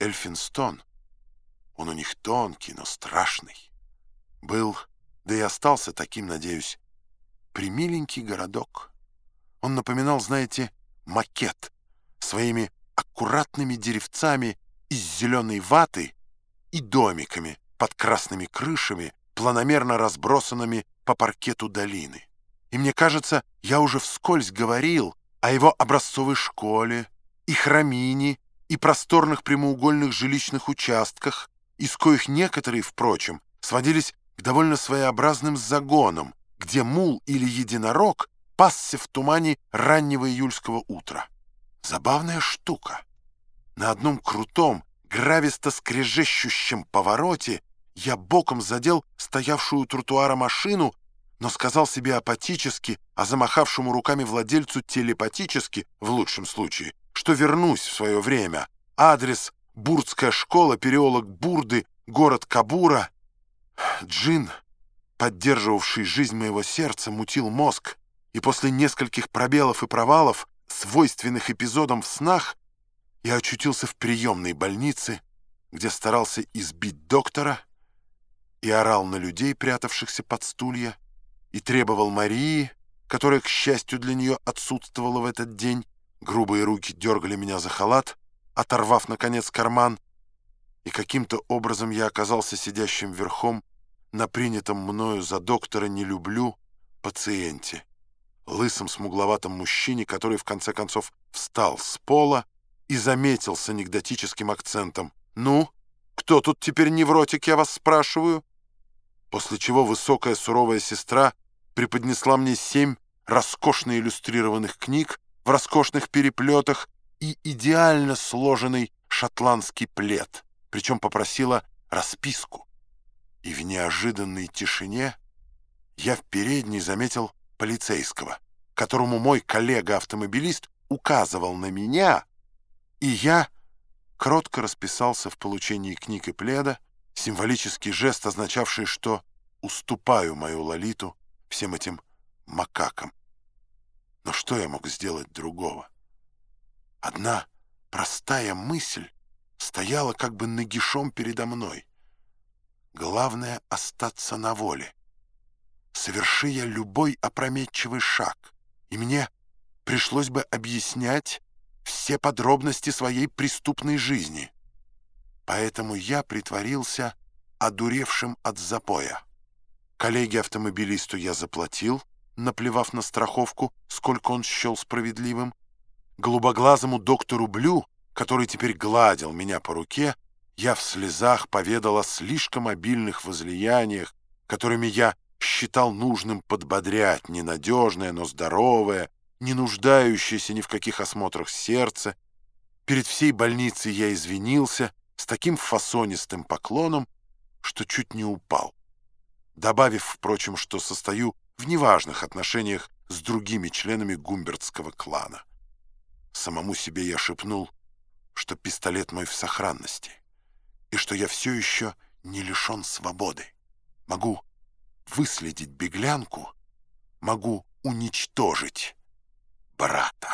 Эльфинстон, он у них тонкий, но страшный, был, да и остался таким, надеюсь, примиленький городок. Он напоминал, знаете, макет своими аккуратными деревцами из зеленой ваты и домиками под красными крышами, планомерно разбросанными по паркету долины. И мне кажется, я уже вскользь говорил о его образцовой школе, и храмине, и просторных прямоугольных жилищных участках, из коих некоторые, впрочем, сводились к довольно своеобразным загонам, где мул или единорог пасся в тумане раннего июльского утра. Забавная штука. На одном крутом, грависто-скрежещущем повороте я боком задел стоявшую у тротуара машину, но сказал себе апатически, а замахавшему руками владельцу телепатически, в лучшем случае, что вернусь в свое время. Адрес Бурдская школа, переулок Бурды, город Кабура. Джин, поддерживавший жизнь моего сердца, мутил мозг, и после нескольких пробелов и провалов, свойственных эпизодам в снах, я очутился в приемной больнице, где старался избить доктора и орал на людей, прятавшихся под стулья, и требовал Марии, которая, к счастью для нее, отсутствовала в этот день. Грубые руки дергали меня за халат, оторвав, наконец, карман, и каким-то образом я оказался сидящим верхом на принятом мною за доктора «не люблю» пациенте, лысом смугловатом мужчине, который, в конце концов, встал с пола и заметил с анекдотическим акцентом. «Ну, кто тут теперь невротик, я вас спрашиваю?» После чего высокая суровая сестра преподнесла мне семь роскошно иллюстрированных книг в роскошных переплетах и идеально сложенный шотландский плед, причем попросила расписку. И в неожиданной тишине я в передней заметил полицейского, которому мой коллега-автомобилист указывал на меня, и я кротко расписался в получении книг и пледа, символический жест, означавший, что уступаю мою Лолиту всем этим макакам. Но что я мог сделать другого? Одна простая мысль стояла как бы нагишом передо мной. Главное — остаться на воле. Соверши я любой опрометчивый шаг, и мне пришлось бы объяснять все подробности своей преступной жизни. Поэтому я притворился одуревшим от запоя. Коллеге-автомобилисту я заплатил, наплевав на страховку, сколько он счел справедливым. Голубоглазому доктору Блю, который теперь гладил меня по руке, я в слезах поведал о слишком обильных возлияниях, которыми я считал нужным подбодрять ненадежное, но здоровое, не нуждающееся ни в каких осмотрах сердце. Перед всей больницей я извинился с таким фасонистым поклоном, что чуть не упал, добавив, впрочем, что состою в неважных отношениях с другими членами гумбертского клана. Самому себе я шепнул, что пистолет мой в сохранности, и что я все еще не лишен свободы. Могу выследить беглянку, могу уничтожить брата.